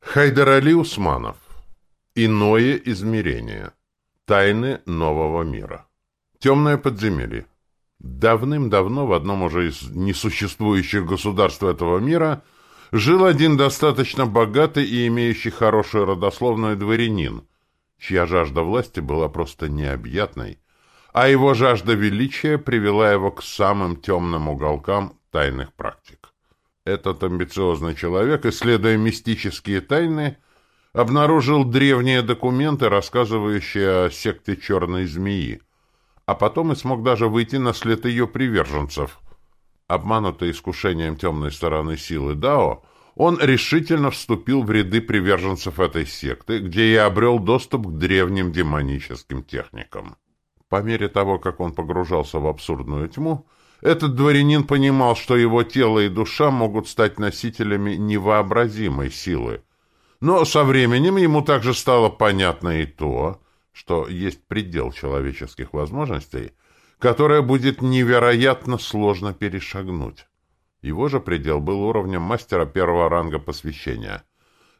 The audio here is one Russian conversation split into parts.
Хайдар Усманов. Иное измерение. Тайны нового мира. Темное подземелье. Давным-давно в одном уже из несуществующих государств этого мира жил один достаточно богатый и имеющий хорошую родословную дворянин, чья жажда власти была просто необъятной, а его жажда величия привела его к самым темным уголкам тайных практик. Этот амбициозный человек, исследуя мистические тайны, обнаружил древние документы, рассказывающие о секте Черной Змеи, а потом и смог даже выйти на след ее приверженцев. Обманутый искушением темной стороны силы Дао, он решительно вступил в ряды приверженцев этой секты, где и обрел доступ к древним демоническим техникам. По мере того, как он погружался в абсурдную тьму, этот дворянин понимал, что его тело и душа могут стать носителями невообразимой силы. Но со временем ему также стало понятно и то, что есть предел человеческих возможностей, которое будет невероятно сложно перешагнуть. Его же предел был уровнем мастера первого ранга посвящения.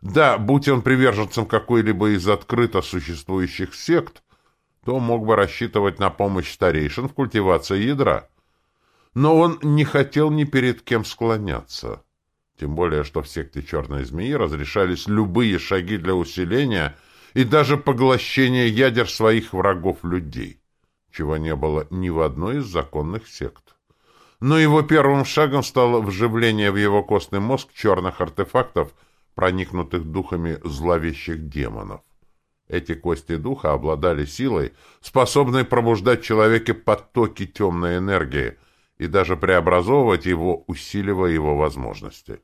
Да, будь он приверженцем какой-либо из открыто существующих сект, то мог бы рассчитывать на помощь старейшин в культивации ядра — но он не хотел ни перед кем склоняться. Тем более, что в секте Черной Змеи разрешались любые шаги для усиления и даже поглощения ядер своих врагов-людей, чего не было ни в одной из законных сект. Но его первым шагом стало вживление в его костный мозг черных артефактов, проникнутых духами зловещих демонов. Эти кости духа обладали силой, способной пробуждать в человеке потоки темной энергии — и даже преобразовывать его, усиливая его возможности.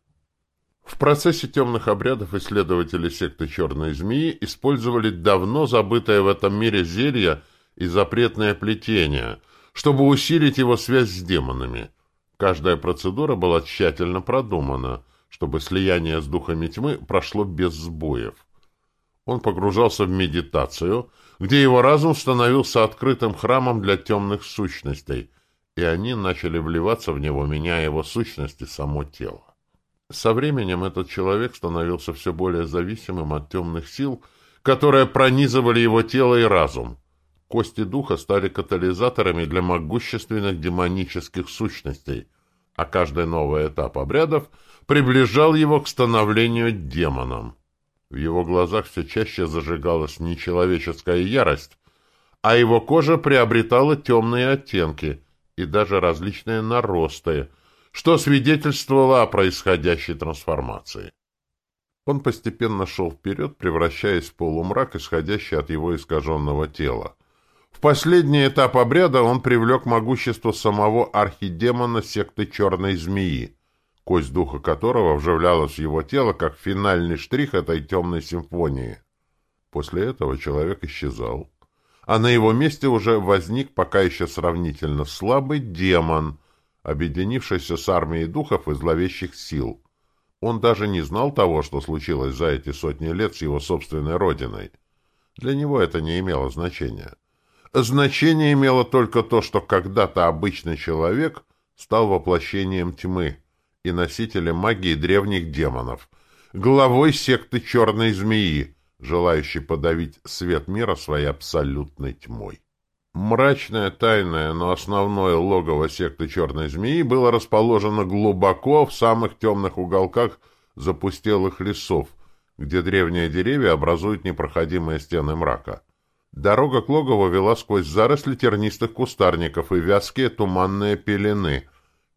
В процессе темных обрядов исследователи секты Черной Змеи использовали давно забытое в этом мире зелье и запретное плетение, чтобы усилить его связь с демонами. Каждая процедура была тщательно продумана, чтобы слияние с духами тьмы прошло без сбоев. Он погружался в медитацию, где его разум становился открытым храмом для темных сущностей – и они начали вливаться в него, меняя его сущность и само тело. Со временем этот человек становился все более зависимым от темных сил, которые пронизывали его тело и разум. Кости духа стали катализаторами для могущественных демонических сущностей, а каждый новый этап обрядов приближал его к становлению демоном. В его глазах все чаще зажигалась нечеловеческая ярость, а его кожа приобретала темные оттенки – и даже различные наросты, что свидетельствовало о происходящей трансформации. Он постепенно шел вперед, превращаясь в полумрак, исходящий от его искаженного тела. В последний этап обряда он привлек могущество самого архидемона секты Черной Змеи, кость духа которого вживлялась в его тело как финальный штрих этой темной симфонии. После этого человек исчезал, а на его месте уже возник пока еще сравнительно слабый демон, объединившийся с армией духов и зловещих сил. Он даже не знал того, что случилось за эти сотни лет с его собственной родиной. Для него это не имело значения. Значение имело только то, что когда-то обычный человек стал воплощением тьмы и носителем магии древних демонов, главой секты Черной Змеи, желающий подавить свет мира своей абсолютной тьмой. Мрачное, тайное, но основное логово секты Черной Змеи было расположено глубоко в самых темных уголках запустелых лесов, где древние деревья образуют непроходимые стены мрака. Дорога к логову вела сквозь заросли тернистых кустарников и вязкие туманные пелены,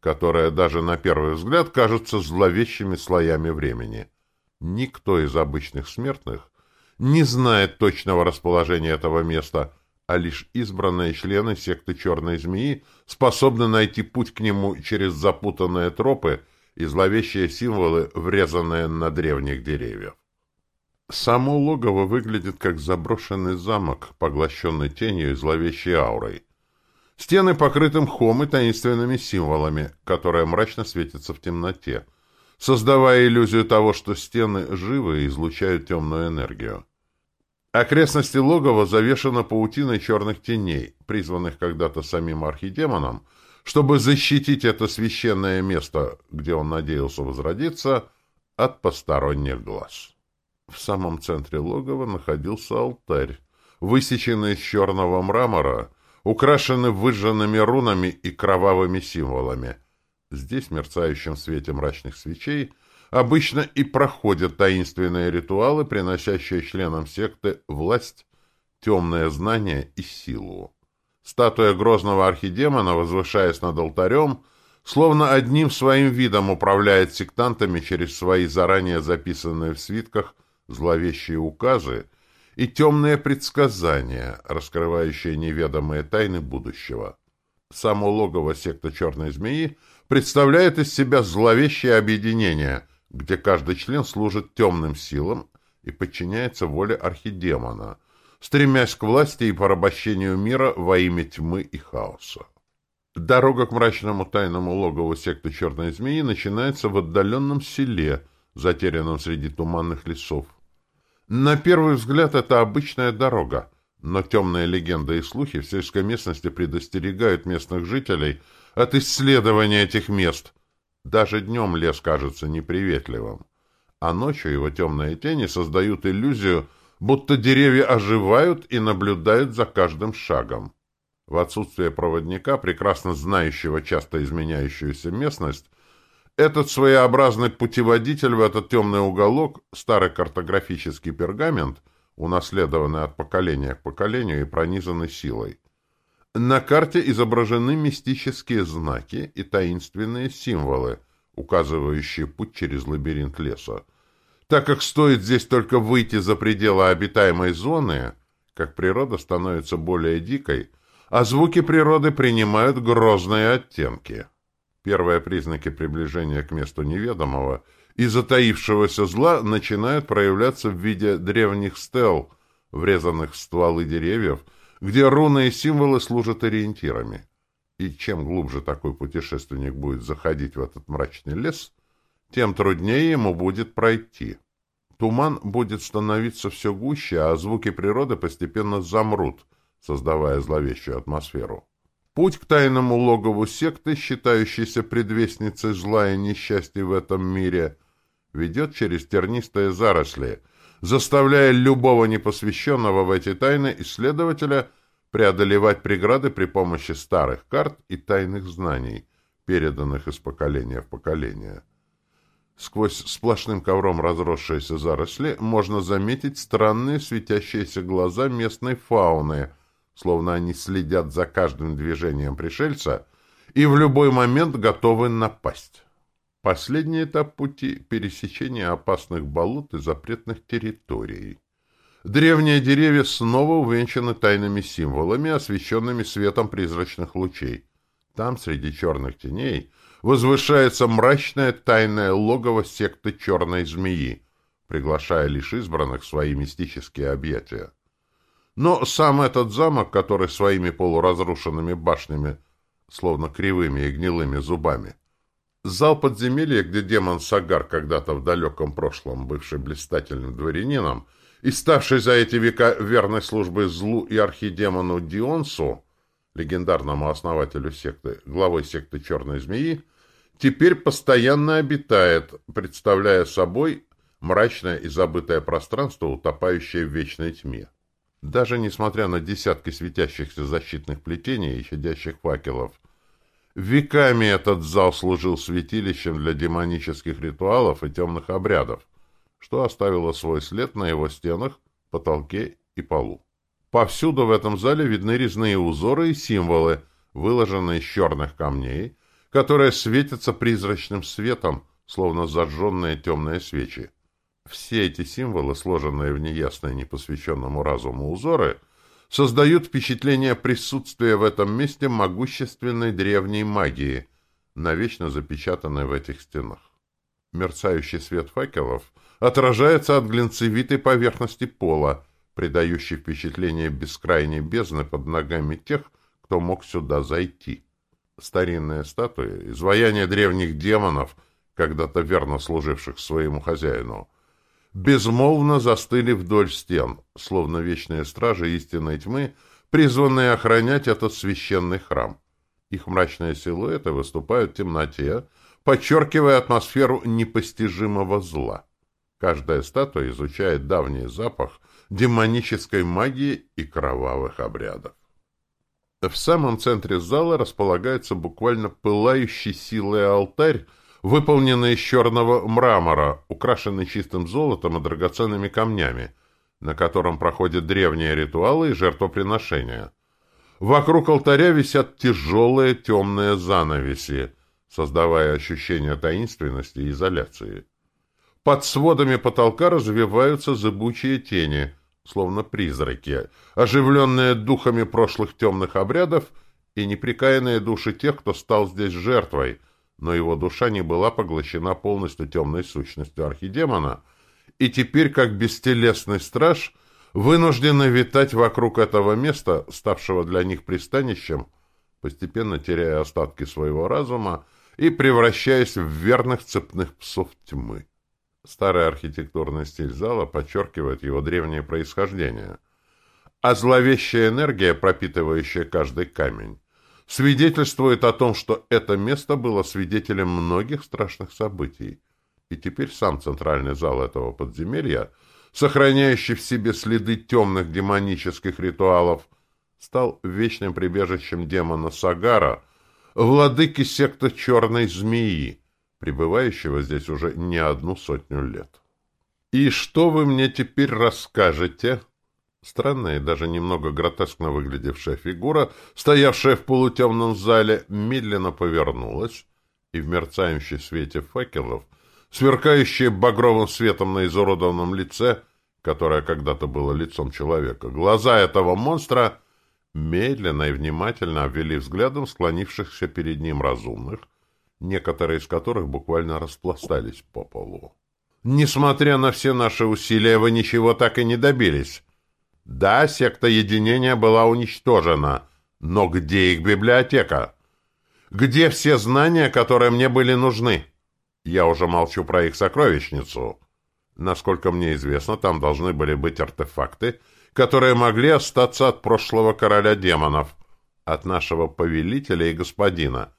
которые даже на первый взгляд кажутся зловещими слоями времени. Никто из обычных смертных не знает точного расположения этого места, а лишь избранные члены секты Черной Змеи способны найти путь к нему через запутанные тропы и зловещие символы, врезанные на древних деревьях. Само логово выглядит как заброшенный замок, поглощенный тенью и зловещей аурой. Стены покрыты мхом и таинственными символами, которые мрачно светятся в темноте, создавая иллюзию того, что стены живы и излучают темную энергию. Окрестности логова завешаны паутиной черных теней, призванных когда-то самим архидемоном, чтобы защитить это священное место, где он надеялся возродиться, от посторонних глаз. В самом центре логова находился алтарь, высеченный из черного мрамора, украшенный выжженными рунами и кровавыми символами. Здесь, в мерцающем свете мрачных свечей, обычно и проходят таинственные ритуалы, приносящие членам секты власть, темное знание и силу. Статуя грозного архидемона, возвышаясь над алтарем, словно одним своим видом управляет сектантами через свои заранее записанные в свитках зловещие указы и темные предсказания, раскрывающие неведомые тайны будущего. Само логово секты Черной Змеи представляет из себя зловещее объединение, где каждый член служит темным силам и подчиняется воле архидемона, стремясь к власти и порабощению мира во имя тьмы и хаоса. Дорога к мрачному тайному логову секты Черной Змеи начинается в отдаленном селе, затерянном среди туманных лесов. На первый взгляд это обычная дорога, но темные легенды и слухи в сельской местности предостерегают местных жителей от исследования этих мест. Даже днем лес кажется неприветливым, а ночью его темные тени создают иллюзию, будто деревья оживают и наблюдают за каждым шагом. В отсутствие проводника, прекрасно знающего часто изменяющуюся местность, этот своеобразный путеводитель в этот темный уголок, старый картографический пергамент, унаследованный от поколения к поколению и пронизанный силой. На карте изображены мистические знаки и таинственные символы, указывающие путь через лабиринт леса. Так как стоит здесь только выйти за пределы обитаемой зоны, как природа становится более дикой – а звуки природы принимают грозные оттенки. Первые признаки приближения к месту неведомого и затаившегося зла начинают проявляться в виде древних стел, врезанных в стволы деревьев, где руны и символы служат ориентирами. И чем глубже такой путешественник будет заходить в этот мрачный лес, тем труднее ему будет пройти. Туман будет становиться все гуще, а звуки природы постепенно замрут – создавая зловещую атмосферу. Путь к тайному логову секты, считающейся предвестницей зла и несчастья в этом мире, ведет через тернистые заросли, заставляя любого непосвященного в эти тайны исследователя преодолевать преграды при помощи старых карт и тайных знаний, переданных из поколения в поколение. Сквозь сплошным ковром разросшиеся заросли можно заметить странные светящиеся глаза местной фауны – словно они следят за каждым движением пришельца и в любой момент готовы напасть. Последний этап пути — пересечение опасных болот и запретных территорий. Древние деревья снова увенчаны тайными символами, освещенными светом призрачных лучей. Там, среди черных теней, возвышается мрачное тайное логово секты черной змеи, приглашая лишь избранных в свои мистические объятия. Но сам этот замок, который своими полуразрушенными башнями, словно кривыми и гнилыми зубами, зал подземелья, где демон Сагар, когда-то в далеком прошлом бывший блистательным дворянином и ставший за эти века верной службой злу и архидемону Дионсу, легендарному основателю секты, главой секты Черной Змеи, теперь постоянно обитает, представляя собой мрачное и забытое пространство, утопающее в вечной тьме. Даже несмотря на десятки светящихся защитных плетений и щадящих факелов, веками этот зал служил святилищем для демонических ритуалов и темных обрядов, что оставило свой след на его стенах, потолке и полу. Повсюду в этом зале видны резные узоры и символы, выложенные из черных камней, которые светятся призрачным светом, словно зажженные темные свечи. Все эти символы, сложенные в неясные непосвященному разуму узоры, создают впечатление присутствия в этом месте могущественной древней магии, навечно запечатанной в этих стенах. Мерцающий свет факелов отражается от глинцевитой поверхности пола, придающий впечатление бескрайней бездны под ногами тех, кто мог сюда зайти. Старинные статуи, изваяния древних демонов, когда-то верно служивших своему хозяину, безмолвно застыли вдоль стен, словно вечные стражи истинной тьмы, призванные охранять этот священный храм. Их мрачные силуэты выступают в темноте, подчеркивая атмосферу непостижимого зла. Каждая статуя изучает давний запах демонической магии и кровавых обрядов. В самом центре зала располагается буквально пылающий силой алтарь, выполненный из черного мрамора, украшенный чистым золотом и драгоценными камнями, на котором проходят древние ритуалы и жертвоприношения. Вокруг алтаря висят тяжелые темные занавеси, создавая ощущение таинственности и изоляции. Под сводами потолка развиваются зыбучие тени, словно призраки, оживленные духами прошлых темных обрядов и неприкаянные души тех, кто стал здесь жертвой, но его душа не была поглощена полностью темной сущностью архидемона, и теперь, как бестелесный страж, вынуждены витать вокруг этого места, ставшего для них пристанищем, постепенно теряя остатки своего разума и превращаясь в верных цепных псов тьмы. Старый архитектурный стиль зала подчеркивает его древнее происхождение, а зловещая энергия, пропитывающая каждый камень, свидетельствует о том, что это место было свидетелем многих страшных событий, и теперь сам центральный зал этого подземелья, сохраняющий в себе следы темных демонических ритуалов, стал вечным прибежищем демона Сагара, владыки секты Черной Змеи, пребывающего здесь уже не одну сотню лет. «И что вы мне теперь расскажете?» Странная и даже немного гротескно выглядевшая фигура, стоявшая в полутемном зале, медленно повернулась, и в мерцающем свете факелов, сверкающее багровым светом на изуродованном лице, которое когда-то было лицом человека, глаза этого монстра медленно и внимательно обвели взглядом склонившихся перед ним разумных, некоторые из которых буквально распластались по полу. Несмотря на все наши усилия, вы ничего так и не добились. Да, секта единения была уничтожена, но где их библиотека? Где все знания, которые мне были нужны? Я уже молчу про их сокровищницу. Насколько мне известно, там должны были быть артефакты, которые могли остаться от прошлого короля демонов, от нашего повелителя и господина.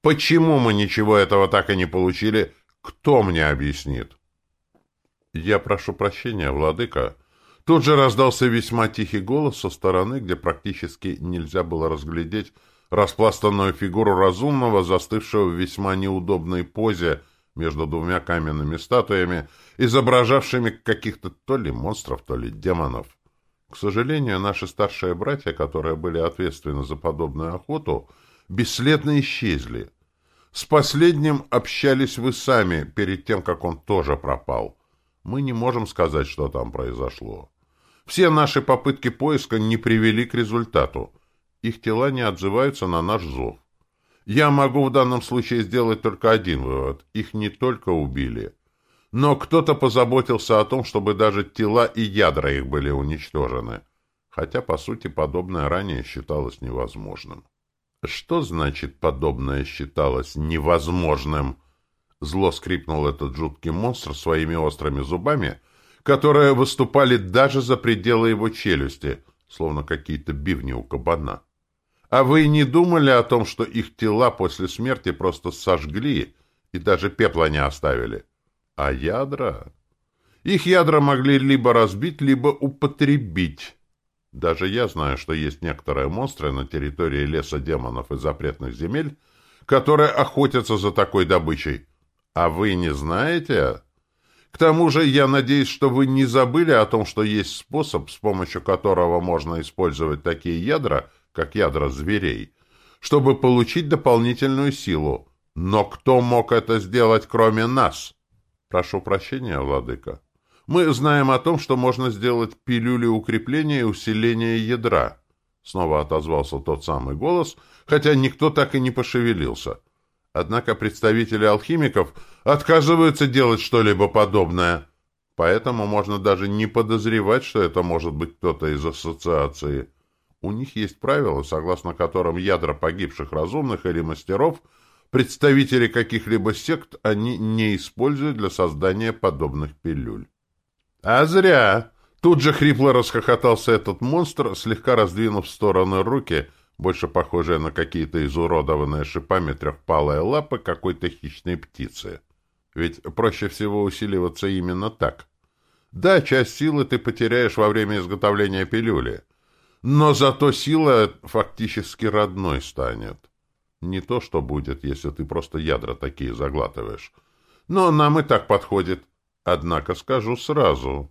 Почему мы ничего этого так и не получили? Кто мне объяснит? Я прошу прощения, владыка. Тут же раздался весьма тихий голос со стороны, где практически нельзя было разглядеть распластанную фигуру разумного, застывшего в весьма неудобной позе между двумя каменными статуями, изображавшими каких-то то ли монстров, то ли демонов. К сожалению, наши старшие братья, которые были ответственны за подобную охоту, бесследно исчезли. С последним общались вы сами, перед тем, как он тоже пропал. Мы не можем сказать, что там произошло. Все наши попытки поиска не привели к результату. Их тела не отзываются на наш зов. Я могу в данном случае сделать только один вывод. Их не только убили. Но кто-то позаботился о том, чтобы даже тела и ядра их были уничтожены. Хотя, по сути, подобное ранее считалось невозможным. Что значит подобное считалось невозможным? Зло скрипнул этот жуткий монстр своими острыми зубами, которые выступали даже за пределы его челюсти, словно какие-то бивни у кабана. А вы не думали о том, что их тела после смерти просто сожгли и даже пепла не оставили? А ядра? Их ядра могли либо разбить, либо употребить. Даже я знаю, что есть некоторые монстры на территории леса демонов и запретных земель, которые охотятся за такой добычей. А вы не знаете? К тому же я надеюсь, что вы не забыли о том, что есть способ, с помощью которого можно использовать такие ядра, как ядра зверей, чтобы получить дополнительную силу. Но кто мог это сделать, кроме нас? Прошу прощения, владыка. Мы знаем о том, что можно сделать пилюли укрепления и усиления ядра. Снова отозвался тот самый голос, хотя никто так и не пошевелился. Однако представители алхимиков отказываются делать что-либо подобное. Поэтому можно даже не подозревать, что это может быть кто-то из ассоциации. У них есть правила, согласно которым ядра погибших разумных или мастеров представители каких-либо сект они не используют для создания подобных пилюль. «А зря!» Тут же хрипло расхохотался этот монстр, слегка раздвинув в стороны руки, больше похожие на какие-то изуродованные шипами трехпалые лапы какой-то хищной птицы. Ведь проще всего усиливаться именно так. Да, часть силы ты потеряешь во время изготовления пилюли, но зато сила фактически родной станет. Не то, что будет, если ты просто ядра такие заглатываешь. Но нам и так подходит. Однако скажу сразу.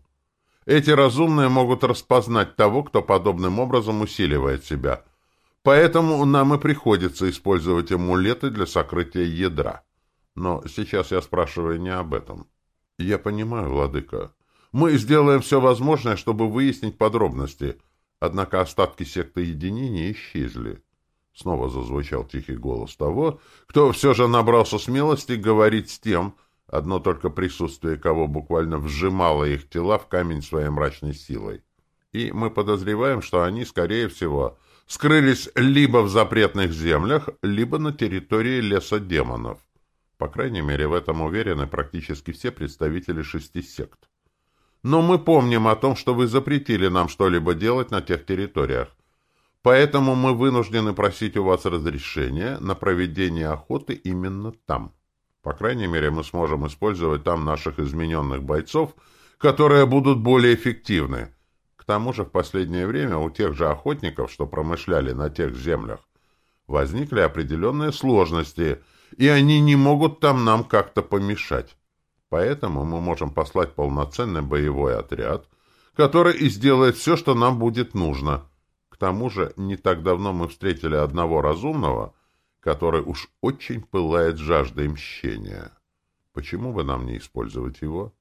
Эти разумные могут распознать того, кто подобным образом усиливает себя. Поэтому нам и приходится использовать амулеты для сокрытия ядра. Но сейчас я спрашиваю не об этом. Я понимаю, владыка. Мы сделаем все возможное, чтобы выяснить подробности. Однако остатки секты единения исчезли. Снова зазвучал тихий голос того, кто все же набрался смелости говорить с тем, одно только присутствие кого буквально вжимало их тела в камень своей мрачной силой. И мы подозреваем, что они, скорее всего, скрылись либо в запретных землях, либо на территории леса демонов. По крайней мере, в этом уверены практически все представители шести сект. Но мы помним о том, что вы запретили нам что-либо делать на тех территориях. Поэтому мы вынуждены просить у вас разрешения на проведение охоты именно там. По крайней мере, мы сможем использовать там наших измененных бойцов, которые будут более эффективны. Тому же в последнее время у тех же охотников, что промышляли на тех землях, возникли определенные сложности, и они не могут там нам как-то помешать. Поэтому мы можем послать полноценный боевой отряд, который и сделает все, что нам будет нужно. К тому же, не так давно мы встретили одного разумного, который уж очень пылает жаждой мщения. Почему бы нам не использовать его?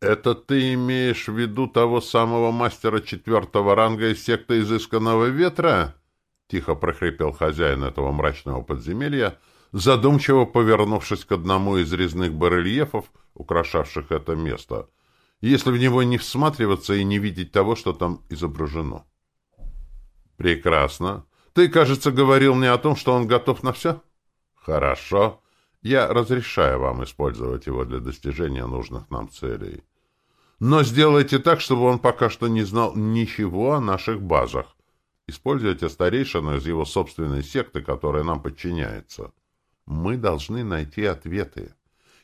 Это ты имеешь в виду того самого мастера четвертого ранга из секты изысканного ветра? Тихо прохрипел хозяин этого мрачного подземелья, задумчиво повернувшись к одному из резных барельефов, украшавших это место, если в него не всматриваться и не видеть того, что там изображено. «Прекрасно. Ты, кажется, говорил мне о том, что он готов на все?» «Хорошо. Я разрешаю вам использовать его для достижения нужных нам целей. Но сделайте так, чтобы он пока что не знал ничего о наших базах. Используйте старейшину из его собственной секты, которая нам подчиняется. Мы должны найти ответы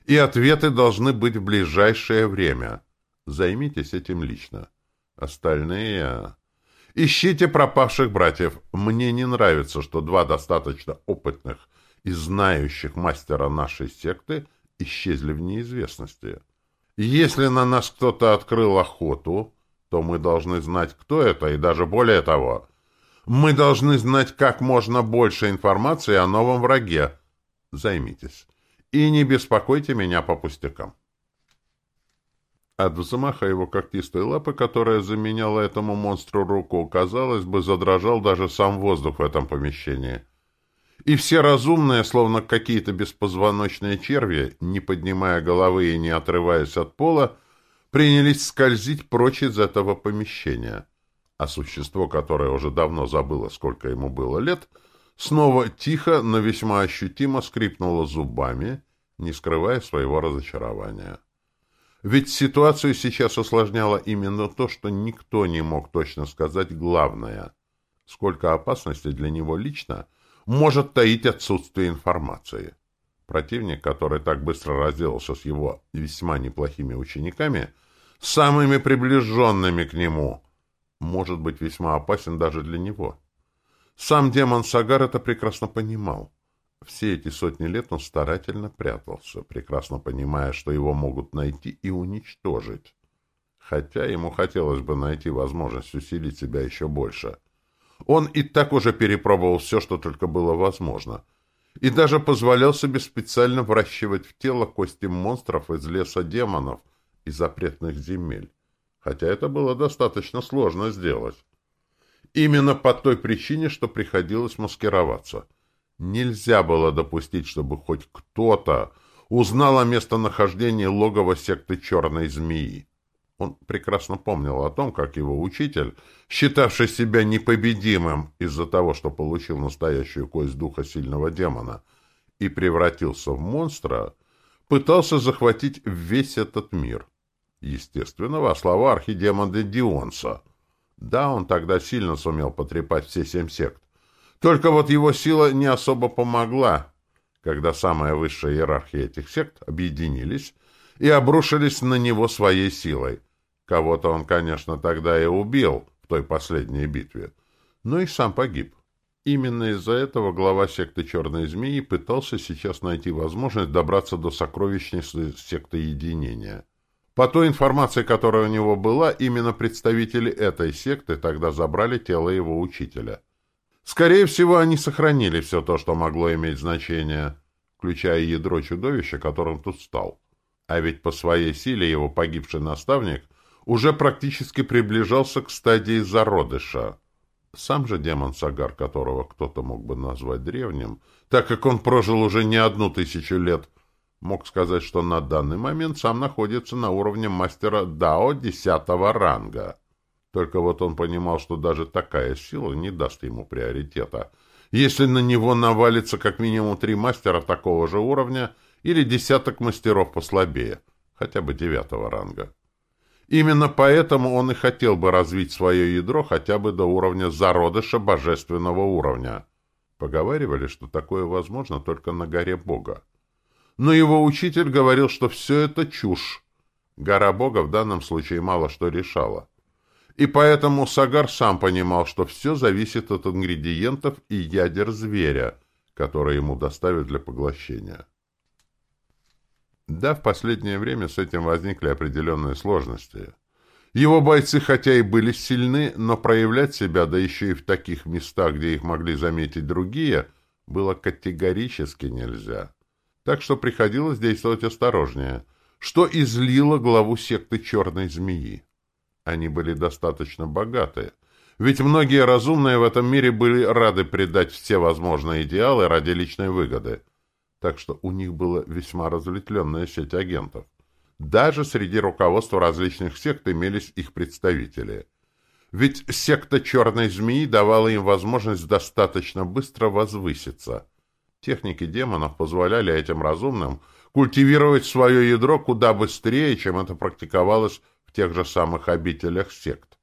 и ответы должны быть в ближайшее время. Займитесь этим лично. Остальные... Ищите пропавших братьев. Мне не нравится, что два достаточно опытных и знающих мастера нашей секты исчезли в неизвестности. Если на нас кто-то открыл охоту, то мы должны знать, кто это, и даже более того, мы должны знать как можно больше информации о новом враге. Займитесь и не беспокойте меня по пустякам. От взмаха его когтистой лапы, которая заменяла этому монстру руку, казалось бы, задрожал даже сам воздух в этом помещении. И все разумные, словно какие-то беспозвоночные черви, не поднимая головы и не отрываясь от пола, принялись скользить прочь из этого помещения. А существо, которое уже давно забыло, сколько ему было лет, — снова тихо, но весьма ощутимо скрипнула зубами, не скрывая своего разочарования. Ведь ситуацию сейчас усложняло именно то, что никто не мог точно сказать главное. Сколько опасности для него лично может таить отсутствие информации. Противник, который так быстро разделался с его весьма неплохими учениками, самыми приближенными к нему, может быть весьма опасен даже для него. Сам демон Сагар это прекрасно понимал. Все эти сотни лет он старательно прятался, прекрасно понимая, что его могут найти и уничтожить. Хотя ему хотелось бы найти возможность усилить себя еще больше. Он и так уже перепробовал все, что только было возможно. И даже позволял себе специально вращивать в тело кости монстров из леса демонов и запретных земель. Хотя это было достаточно сложно сделать. Именно по той причине, что приходилось маскироваться. Нельзя было допустить, чтобы хоть кто-то узнал о местонахождении логова секты Черной Змеи. Он прекрасно помнил о том, как его учитель, считавший себя непобедимым из-за того, что получил настоящую кость духа сильного демона и превратился в монстра, пытался захватить весь этот мир. Естественно, во слова архидемона Дионса — да, он тогда сильно сумел потрепать все семь сект. Только вот его сила не особо помогла, когда самая высшая иерархия этих сект объединились и обрушились на него своей силой. Кого-то он, конечно, тогда и убил в той последней битве, но и сам погиб. Именно из-за этого глава секты Черной Змеи пытался сейчас найти возможность добраться до сокровищницы секты Единения. По той информации, которая у него была, именно представители этой секты тогда забрали тело его учителя. Скорее всего, они сохранили все то, что могло иметь значение, включая ядро чудовища, которым тут стал. А ведь по своей силе его погибший наставник уже практически приближался к стадии зародыша. Сам же демон Сагар, которого кто-то мог бы назвать древним, так как он прожил уже не одну тысячу лет, мог сказать, что на данный момент сам находится на уровне мастера Дао десятого ранга. Только вот он понимал, что даже такая сила не даст ему приоритета. Если на него навалится как минимум три мастера такого же уровня или десяток мастеров послабее, хотя бы девятого ранга. Именно поэтому он и хотел бы развить свое ядро хотя бы до уровня зародыша божественного уровня. Поговаривали, что такое возможно только на горе Бога. Но его учитель говорил, что все это чушь. Гора Бога в данном случае мало что решала. И поэтому Сагар сам понимал, что все зависит от ингредиентов и ядер зверя, которые ему доставят для поглощения. Да, в последнее время с этим возникли определенные сложности. Его бойцы хотя и были сильны, но проявлять себя, да еще и в таких местах, где их могли заметить другие, было категорически нельзя. Так что приходилось действовать осторожнее, что излило главу секты Черной Змеи. Они были достаточно богаты, ведь многие разумные в этом мире были рады предать все возможные идеалы ради личной выгоды – так что у них была весьма разветвленная сеть агентов. Даже среди руководства различных сект имелись их представители. Ведь секта Черной Змеи давала им возможность достаточно быстро возвыситься. Техники демонов позволяли этим разумным культивировать свое ядро куда быстрее, чем это практиковалось в тех же самых обителях сект,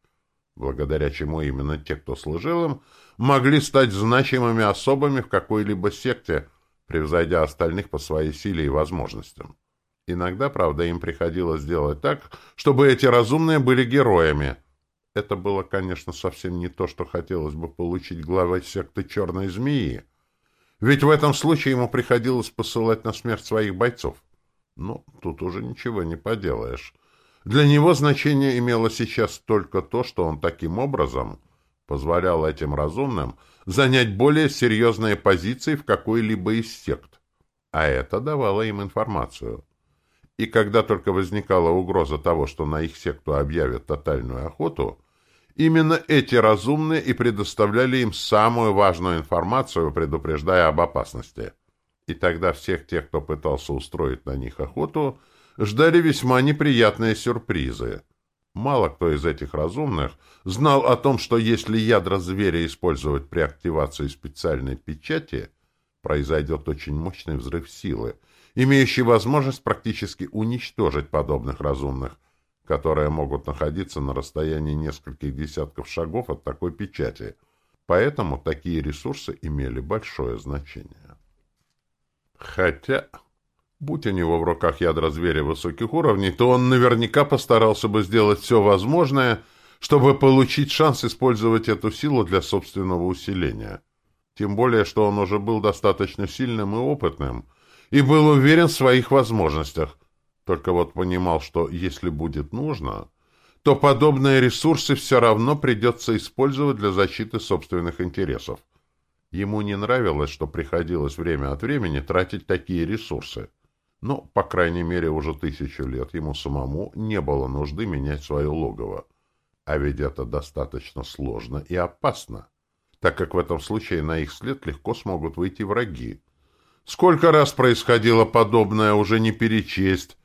благодаря чему именно те, кто служил им, могли стать значимыми особами в какой-либо секте – превзойдя остальных по своей силе и возможностям. Иногда, правда, им приходилось делать так, чтобы эти разумные были героями. Это было, конечно, совсем не то, что хотелось бы получить главой секты Черной Змеи. Ведь в этом случае ему приходилось посылать на смерть своих бойцов. Но тут уже ничего не поделаешь. Для него значение имело сейчас только то, что он таким образом позволял этим разумным занять более серьезные позиции в какой-либо из сект, а это давало им информацию. И когда только возникала угроза того, что на их секту объявят тотальную охоту, именно эти разумные и предоставляли им самую важную информацию, предупреждая об опасности. И тогда всех тех, кто пытался устроить на них охоту, ждали весьма неприятные сюрпризы. Мало кто из этих разумных знал о том, что если ядра зверя использовать при активации специальной печати, произойдет очень мощный взрыв силы, имеющий возможность практически уничтожить подобных разумных, которые могут находиться на расстоянии нескольких десятков шагов от такой печати. Поэтому такие ресурсы имели большое значение. Хотя... Будь у него в руках ядра зверя высоких уровней, то он наверняка постарался бы сделать все возможное, чтобы получить шанс использовать эту силу для собственного усиления. Тем более, что он уже был достаточно сильным и опытным, и был уверен в своих возможностях. Только вот понимал, что если будет нужно, то подобные ресурсы все равно придется использовать для защиты собственных интересов. Ему не нравилось, что приходилось время от времени тратить такие ресурсы. Но, по крайней мере, уже тысячу лет ему самому не было нужды менять свое логово. А ведь это достаточно сложно и опасно, так как в этом случае на их след легко смогут выйти враги. Сколько раз происходило подобное, уже не перечесть.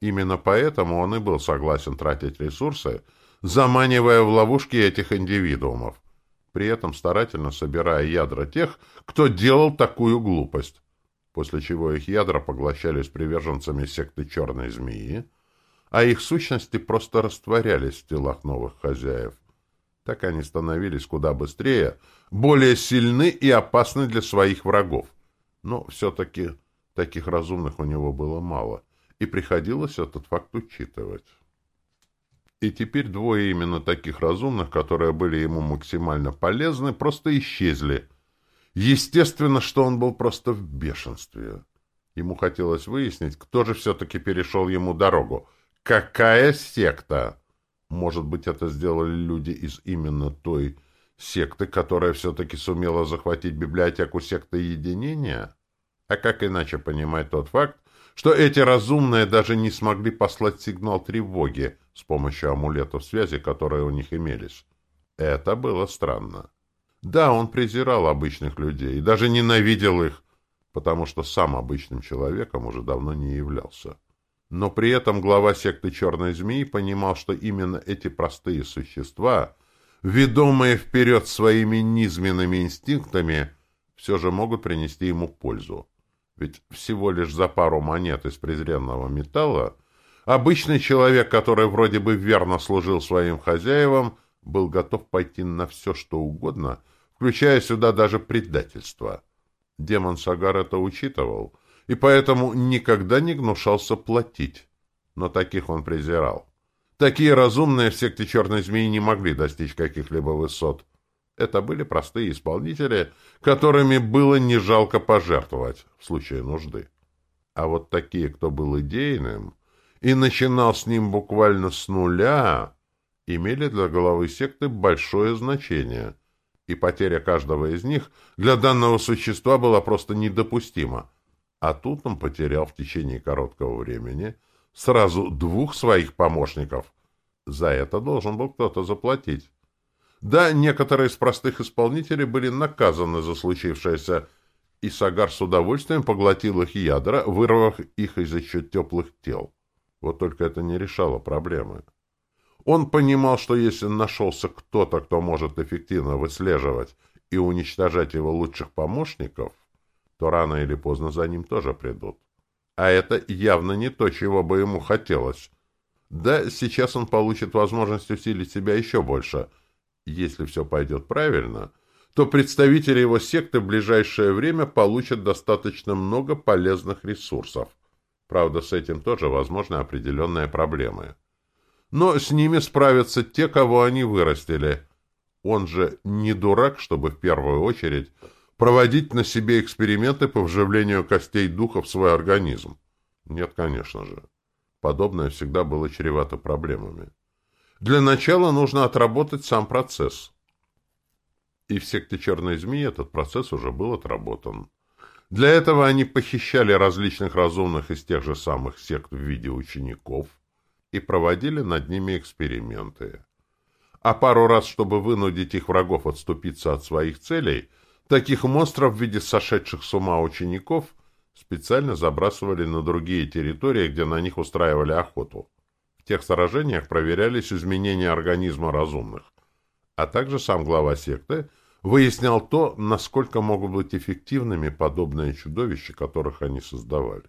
Именно поэтому он и был согласен тратить ресурсы, заманивая в ловушки этих индивидуумов, при этом старательно собирая ядра тех, кто делал такую глупость после чего их ядра поглощались приверженцами секты Черной Змеи, а их сущности просто растворялись в телах новых хозяев. Так они становились куда быстрее, более сильны и опасны для своих врагов. Но все-таки таких разумных у него было мало. и приходилось этот факт учитывать. И теперь двое именно таких разумных, которые были ему максимально полезны, просто исчезли. Естественно, что он был просто в бешенстве. Ему хотелось выяснить, кто же все-таки перешел ему дорогу. Какая секта? Может быть, это сделали люди из именно той секты, которая все-таки сумела захватить библиотеку секты единения? А как иначе понимать тот факт, что эти разумные даже не смогли послать сигнал тревоги с помощью амулетов связи, которые у них имелись? Это было странно. Да, он презирал обычных людей и даже ненавидел их, потому что сам обычным человеком уже давно не являлся. Но при этом глава секты Черной Змеи понимал, что именно эти простые существа, ведомые вперед своими низменными инстинктами, все же могут принести ему пользу. Ведь всего лишь за пару монет из презренного металла обычный человек, который вроде бы верно служил своим хозяевам, был готов пойти на все, что угодно, включая сюда даже предательство. Демон Сагар это учитывал, и поэтому никогда не гнушался платить. Но таких он презирал. Такие разумные в секте Черной Змеи не могли достичь каких-либо высот. Это были простые исполнители, которыми было не жалко пожертвовать в случае нужды. А вот такие, кто был идейным и начинал с ним буквально с нуля, имели для главы секты большое значение — и потеря каждого из них для данного существа была просто недопустима. А тут он потерял в течение короткого времени сразу двух своих помощников. За это должен был кто-то заплатить. Да, некоторые из простых исполнителей были наказаны за случившееся, и Сагар с удовольствием поглотил их ядра, вырвав их из еще теплых тел. Вот только это не решало проблемы. Он понимал, что если нашелся кто-то, кто может эффективно выслеживать и уничтожать его лучших помощников, то рано или поздно за ним тоже придут. А это явно не то, чего бы ему хотелось. Да, сейчас он получит возможность усилить себя еще больше. Если все пойдет правильно, то представители его секты в ближайшее время получат достаточно много полезных ресурсов. Правда, с этим тоже возможны определенные проблемы но с ними справятся те, кого они вырастили. Он же не дурак, чтобы в первую очередь проводить на себе эксперименты по вживлению костей духа в свой организм. Нет, конечно же. Подобное всегда было чревато проблемами. Для начала нужно отработать сам процесс. И в секте Черной Змеи этот процесс уже был отработан. Для этого они похищали различных разумных из тех же самых сект в виде учеников – и проводили над ними эксперименты. А пару раз, чтобы вынудить их врагов отступиться от своих целей, таких монстров в виде сошедших с ума учеников специально забрасывали на другие территории, где на них устраивали охоту. В тех сражениях проверялись изменения организма разумных. А также сам глава секты выяснял то, насколько могут быть эффективными подобные чудовища, которых они создавали.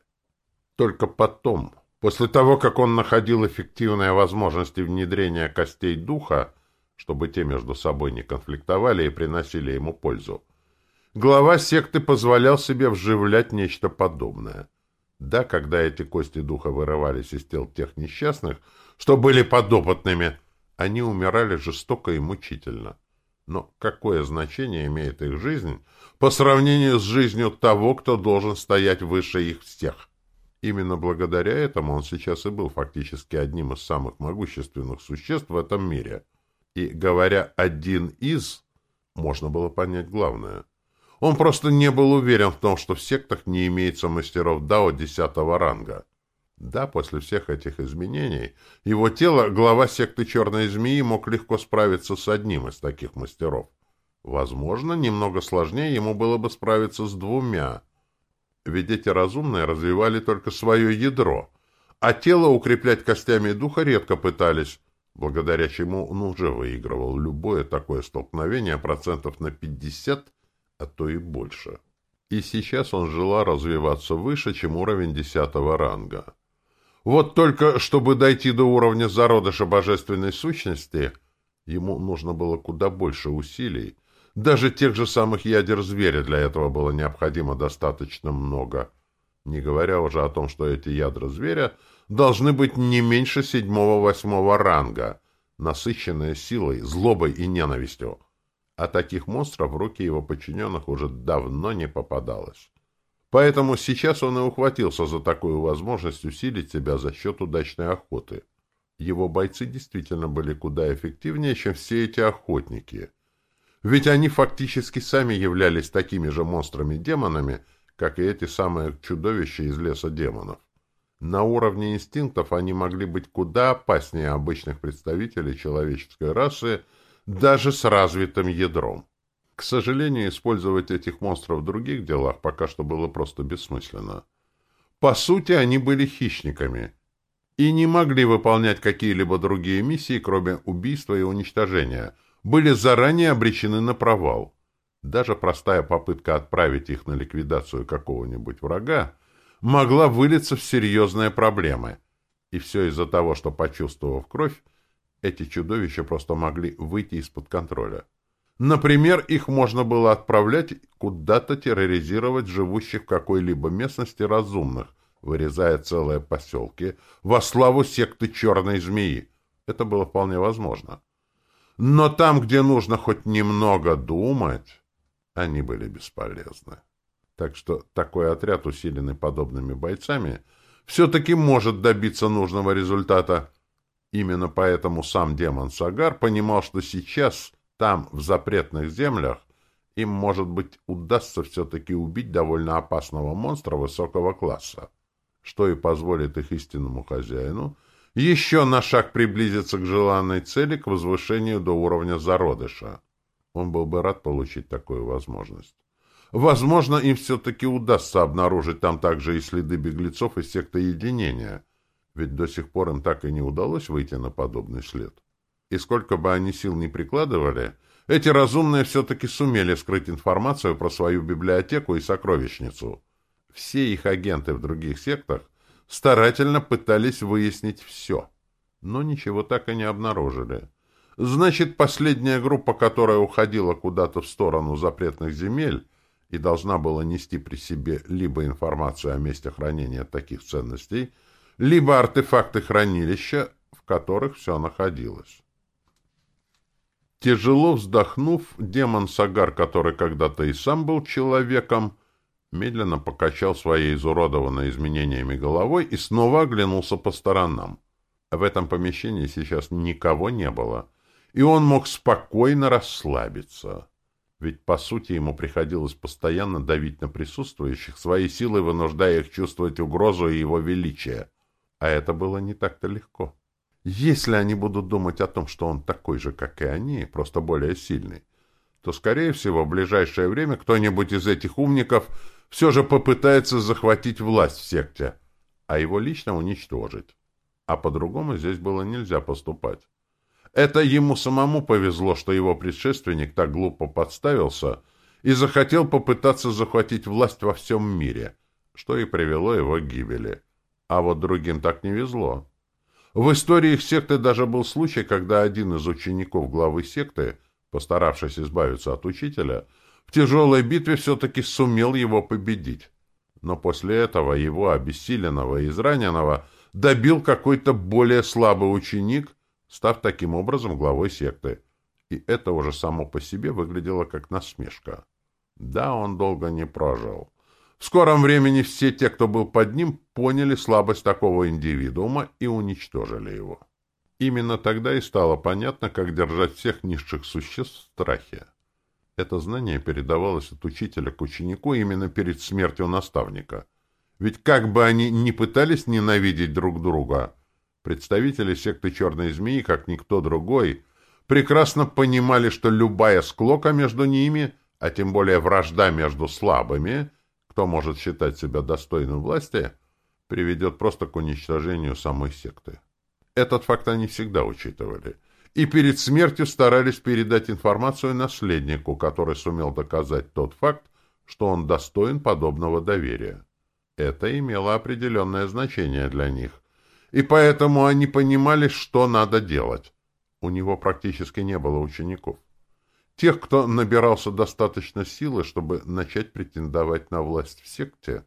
Только потом, После того, как он находил эффективные возможности внедрения костей духа, чтобы те между собой не конфликтовали и приносили ему пользу, глава секты позволял себе вживлять нечто подобное. Да, когда эти кости духа вырывались из тел тех несчастных, что были подопытными, они умирали жестоко и мучительно. Но какое значение имеет их жизнь по сравнению с жизнью того, кто должен стоять выше их всех? Именно благодаря этому он сейчас и был фактически одним из самых могущественных существ в этом мире. И, говоря «один из», можно было понять главное. Он просто не был уверен в том, что в сектах не имеется мастеров Дао десятого ранга. Да, после всех этих изменений, его тело, глава секты Черной Змеи, мог легко справиться с одним из таких мастеров. Возможно, немного сложнее ему было бы справиться с двумя, ведь эти разумные развивали только свое ядро, а тело укреплять костями духа редко пытались, благодаря чему он уже выигрывал любое такое столкновение процентов на 50, а то и больше. И сейчас он желал развиваться выше, чем уровень десятого ранга. Вот только, чтобы дойти до уровня зародыша божественной сущности, ему нужно было куда больше усилий, даже тех же самых ядер зверя для этого было необходимо достаточно много. Не говоря уже о том, что эти ядра зверя должны быть не меньше седьмого-восьмого ранга, насыщенные силой, злобой и ненавистью. А таких монстров в руки его подчиненных уже давно не попадалось. Поэтому сейчас он и ухватился за такую возможность усилить себя за счет удачной охоты. Его бойцы действительно были куда эффективнее, чем все эти охотники. Ведь они фактически сами являлись такими же монстрами-демонами, как и эти самые чудовища из леса демонов. На уровне инстинктов они могли быть куда опаснее обычных представителей человеческой расы, даже с развитым ядром. К сожалению, использовать этих монстров в других делах пока что было просто бессмысленно. По сути, они были хищниками и не могли выполнять какие-либо другие миссии, кроме убийства и уничтожения, были заранее обречены на провал. Даже простая попытка отправить их на ликвидацию какого-нибудь врага могла вылиться в серьезные проблемы. И все из-за того, что, почувствовав кровь, эти чудовища просто могли выйти из-под контроля. Например, их можно было отправлять куда-то терроризировать живущих в какой-либо местности разумных, вырезая целые поселки, во славу секты черной змеи. Это было вполне возможно. Но там, где нужно хоть немного думать, они были бесполезны. Так что такой отряд, усиленный подобными бойцами, все-таки может добиться нужного результата. Именно поэтому сам демон Сагар понимал, что сейчас там, в запретных землях, им, может быть, удастся все-таки убить довольно опасного монстра высокого класса, что и позволит их истинному хозяину еще на шаг приблизиться к желанной цели, к возвышению до уровня зародыша. Он был бы рад получить такую возможность. Возможно, им все-таки удастся обнаружить там также и следы беглецов из секты единения, ведь до сих пор им так и не удалось выйти на подобный след. И сколько бы они сил ни прикладывали, эти разумные все-таки сумели скрыть информацию про свою библиотеку и сокровищницу. Все их агенты в других сектах старательно пытались выяснить все, но ничего так и не обнаружили. Значит, последняя группа, которая уходила куда-то в сторону запретных земель и должна была нести при себе либо информацию о месте хранения таких ценностей, либо артефакты хранилища, в которых все находилось. Тяжело вздохнув, демон Сагар, который когда-то и сам был человеком, медленно покачал своей изуродованной изменениями головой и снова оглянулся по сторонам. В этом помещении сейчас никого не было, и он мог спокойно расслабиться. Ведь, по сути, ему приходилось постоянно давить на присутствующих, своей силой вынуждая их чувствовать угрозу и его величие. А это было не так-то легко. Если они будут думать о том, что он такой же, как и они, просто более сильный, то, скорее всего, в ближайшее время кто-нибудь из этих умников все же попытается захватить власть в секте, а его лично уничтожить. А по-другому здесь было нельзя поступать. Это ему самому повезло, что его предшественник так глупо подставился и захотел попытаться захватить власть во всем мире, что и привело его к гибели. А вот другим так не везло. В истории их секты даже был случай, когда один из учеников главы секты, постаравшись избавиться от учителя, в тяжелой битве все-таки сумел его победить. Но после этого его, обессиленного и израненного, добил какой-то более слабый ученик, став таким образом главой секты. И это уже само по себе выглядело как насмешка. Да, он долго не прожил. В скором времени все те, кто был под ним, поняли слабость такого индивидуума и уничтожили его. Именно тогда и стало понятно, как держать всех низших существ в страхе. Это знание передавалось от учителя к ученику именно перед смертью наставника. Ведь как бы они ни пытались ненавидеть друг друга, представители секты Черной Змеи, как никто другой, прекрасно понимали, что любая склока между ними, а тем более вражда между слабыми – кто может считать себя достойным власти, приведет просто к уничтожению самой секты. Этот факт они всегда учитывали. И перед смертью старались передать информацию наследнику, который сумел доказать тот факт, что он достоин подобного доверия. Это имело определенное значение для них. И поэтому они понимали, что надо делать. У него практически не было учеников. Тех, кто набирался достаточно силы, чтобы начать претендовать на власть в секте,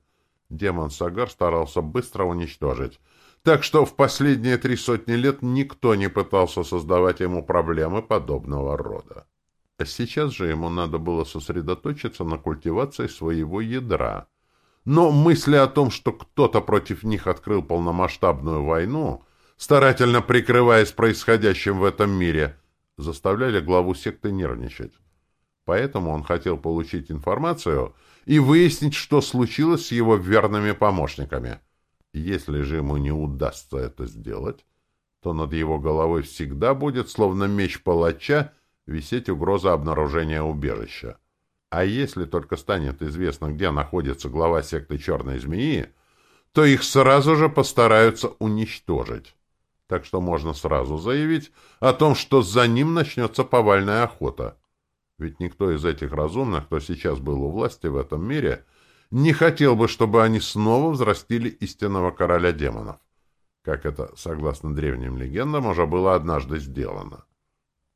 демон Сагар старался быстро уничтожить. Так что в последние три сотни лет никто не пытался создавать ему проблемы подобного рода. А сейчас же ему надо было сосредоточиться на культивации своего ядра. Но мысли о том, что кто-то против них открыл полномасштабную войну, старательно прикрываясь происходящим в этом мире, заставляли главу секты нервничать. Поэтому он хотел получить информацию и выяснить, что случилось с его верными помощниками. Если же ему не удастся это сделать, то над его головой всегда будет, словно меч палача, висеть угроза обнаружения убежища. А если только станет известно, где находится глава секты Черной Змеи, то их сразу же постараются уничтожить. Так что можно сразу заявить о том, что за ним начнется повальная охота. Ведь никто из этих разумных, кто сейчас был у власти в этом мире, не хотел бы, чтобы они снова взрастили истинного короля демонов, как это, согласно древним легендам, уже было однажды сделано.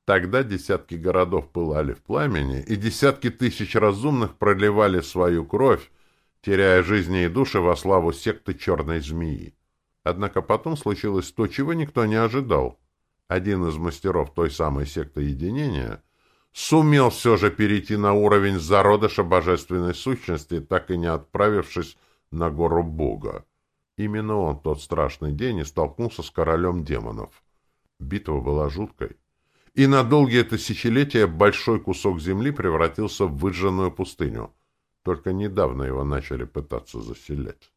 Тогда десятки городов пылали в пламени, и десятки тысяч разумных проливали свою кровь, теряя жизни и души во славу секты черной змеи. Однако потом случилось то, чего никто не ожидал. Один из мастеров той самой секты единения сумел все же перейти на уровень зародыша божественной сущности, так и не отправившись на гору Бога. Именно он тот страшный день и столкнулся с королем демонов. Битва была жуткой и на долгие тысячелетия большой кусок земли превратился в выжженную пустыню. Только недавно его начали пытаться заселять.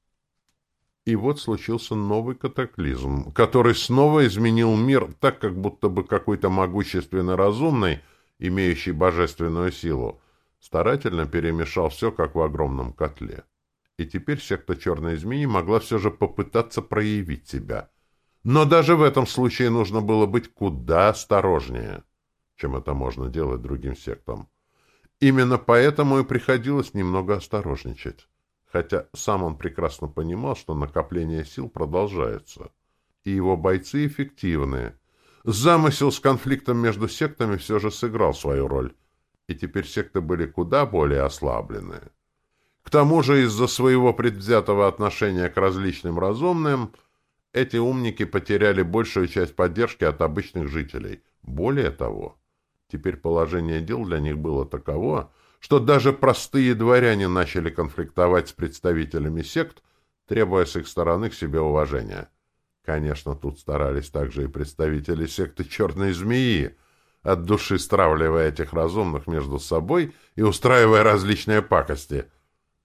И вот случился новый катаклизм, который снова изменил мир так, как будто бы какой-то могущественный разумный, имеющий божественную силу, старательно перемешал все, как в огромном котле. И теперь секта черной змеи могла все же попытаться проявить себя — но даже в этом случае нужно было быть куда осторожнее, чем это можно делать другим сектам. Именно поэтому и приходилось немного осторожничать. Хотя сам он прекрасно понимал, что накопление сил продолжается. И его бойцы эффективные. Замысел с конфликтом между сектами все же сыграл свою роль. И теперь секты были куда более ослаблены. К тому же из-за своего предвзятого отношения к различным разумным – эти умники потеряли большую часть поддержки от обычных жителей. Более того, теперь положение дел для них было таково, что даже простые дворяне начали конфликтовать с представителями сект, требуя с их стороны к себе уважения. Конечно, тут старались также и представители секты Черной Змеи, от души стравливая этих разумных между собой и устраивая различные пакости.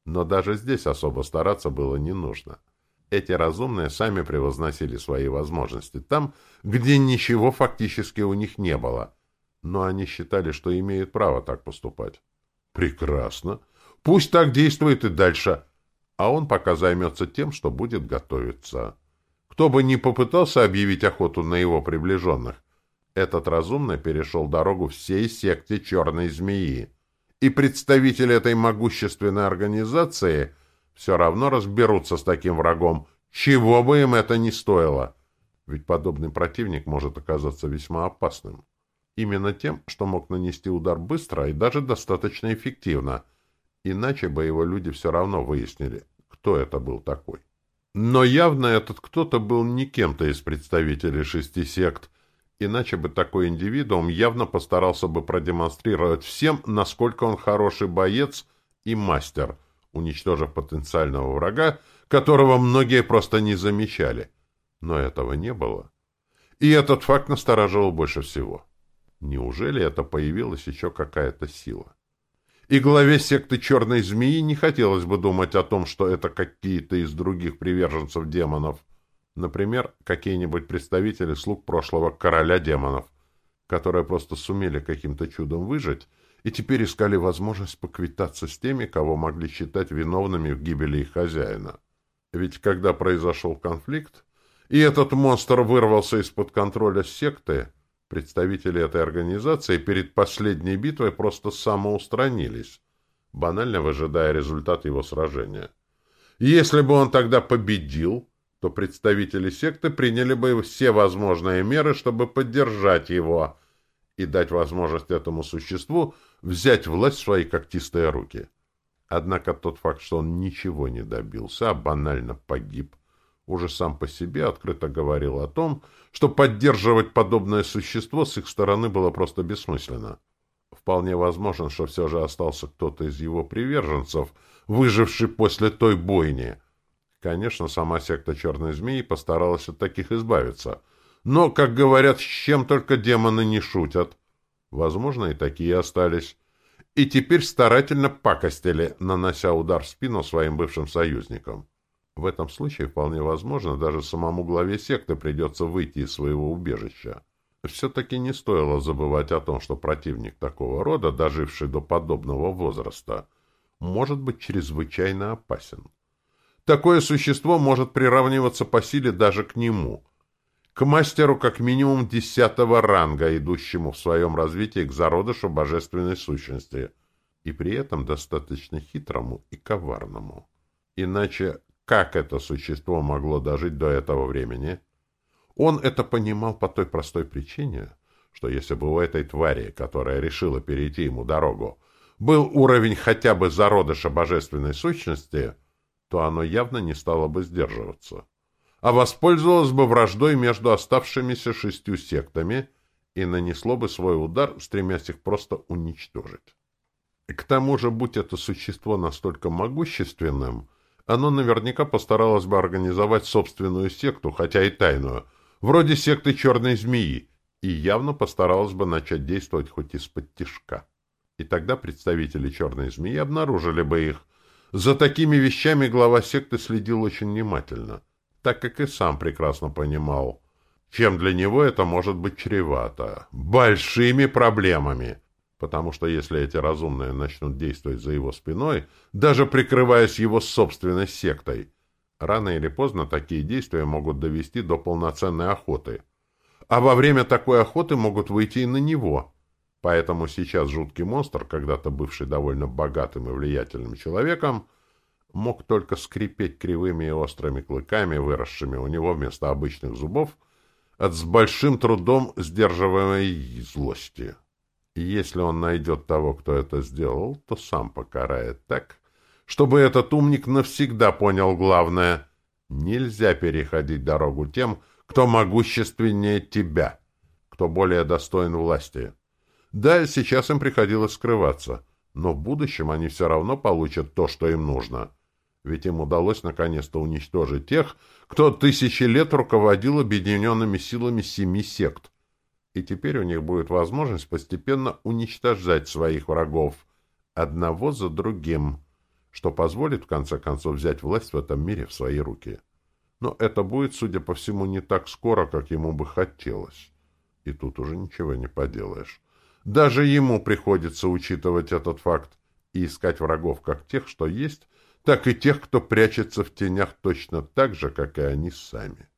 Но даже здесь особо стараться было не нужно. — эти разумные сами превозносили свои возможности там, где ничего фактически у них не было. Но они считали, что имеют право так поступать. Прекрасно. Пусть так действует и дальше. А он пока займется тем, что будет готовиться. Кто бы ни попытался объявить охоту на его приближенных, этот разумный перешел дорогу всей секте черной змеи. И представители этой могущественной организации – все равно разберутся с таким врагом, чего бы им это ни стоило. Ведь подобный противник может оказаться весьма опасным. Именно тем, что мог нанести удар быстро и даже достаточно эффективно. Иначе бы его люди все равно выяснили, кто это был такой. Но явно этот кто-то был не кем-то из представителей шести сект, иначе бы такой индивидуум явно постарался бы продемонстрировать всем, насколько он хороший боец и мастер, уничтожив потенциального врага, которого многие просто не замечали. Но этого не было. И этот факт настораживал больше всего. Неужели это появилась еще какая-то сила? И главе секты Черной Змеи не хотелось бы думать о том, что это какие-то из других приверженцев демонов. Например, какие-нибудь представители слуг прошлого короля демонов, которые просто сумели каким-то чудом выжить и теперь искали возможность поквитаться с теми, кого могли считать виновными в гибели их хозяина. Ведь когда произошел конфликт, и этот монстр вырвался из-под контроля секты, представители этой организации перед последней битвой просто самоустранились, банально выжидая результат его сражения. Если бы он тогда победил, то представители секты приняли бы все возможные меры, чтобы поддержать его и дать возможность этому существу взять власть в свои когтистые руки. Однако тот факт, что он ничего не добился, а банально погиб, уже сам по себе открыто говорил о том, что поддерживать подобное существо с их стороны было просто бессмысленно. Вполне возможно, что все же остался кто-то из его приверженцев, выживший после той бойни. Конечно, сама секта Черной Змеи постаралась от таких избавиться. Но, как говорят, с чем только демоны не шутят. Возможно, и такие остались и теперь старательно пакостили, нанося удар в спину своим бывшим союзникам. В этом случае вполне возможно, даже самому главе секты придется выйти из своего убежища. Все-таки не стоило забывать о том, что противник такого рода, доживший до подобного возраста, может быть чрезвычайно опасен. Такое существо может приравниваться по силе даже к нему, к мастеру как минимум десятого ранга, идущему в своем развитии к зародышу божественной сущности, и при этом достаточно хитрому и коварному. Иначе как это существо могло дожить до этого времени? Он это понимал по той простой причине, что если бы у этой твари, которая решила перейти ему дорогу, был уровень хотя бы зародыша божественной сущности, то оно явно не стало бы сдерживаться а воспользовалось бы враждой между оставшимися шестью сектами и нанесло бы свой удар, стремясь их просто уничтожить. К тому же, будь это существо настолько могущественным, оно наверняка постаралось бы организовать собственную секту, хотя и тайную, вроде секты Черной Змеи, и явно постаралось бы начать действовать хоть из-под тишка. И тогда представители Черной Змеи обнаружили бы их. За такими вещами глава секты следил очень внимательно — так как и сам прекрасно понимал, чем для него это может быть чревато. Большими проблемами. Потому что если эти разумные начнут действовать за его спиной, даже прикрываясь его собственной сектой, рано или поздно такие действия могут довести до полноценной охоты. А во время такой охоты могут выйти и на него. Поэтому сейчас жуткий монстр, когда-то бывший довольно богатым и влиятельным человеком, мог только скрипеть кривыми и острыми клыками, выросшими у него вместо обычных зубов, от с большим трудом сдерживаемой злости. И если он найдет того, кто это сделал, то сам покарает так, чтобы этот умник навсегда понял главное — нельзя переходить дорогу тем, кто могущественнее тебя, кто более достоин власти. Да, сейчас им приходилось скрываться, но в будущем они все равно получат то, что им нужно — ведь им удалось наконец-то уничтожить тех, кто тысячи лет руководил объединенными силами семи сект. И теперь у них будет возможность постепенно уничтожать своих врагов, одного за другим, что позволит в конце концов взять власть в этом мире в свои руки. Но это будет, судя по всему, не так скоро, как ему бы хотелось. И тут уже ничего не поделаешь. Даже ему приходится учитывать этот факт и искать врагов как тех, что есть, так и тех, кто прячется в тенях точно так же, как и они сами.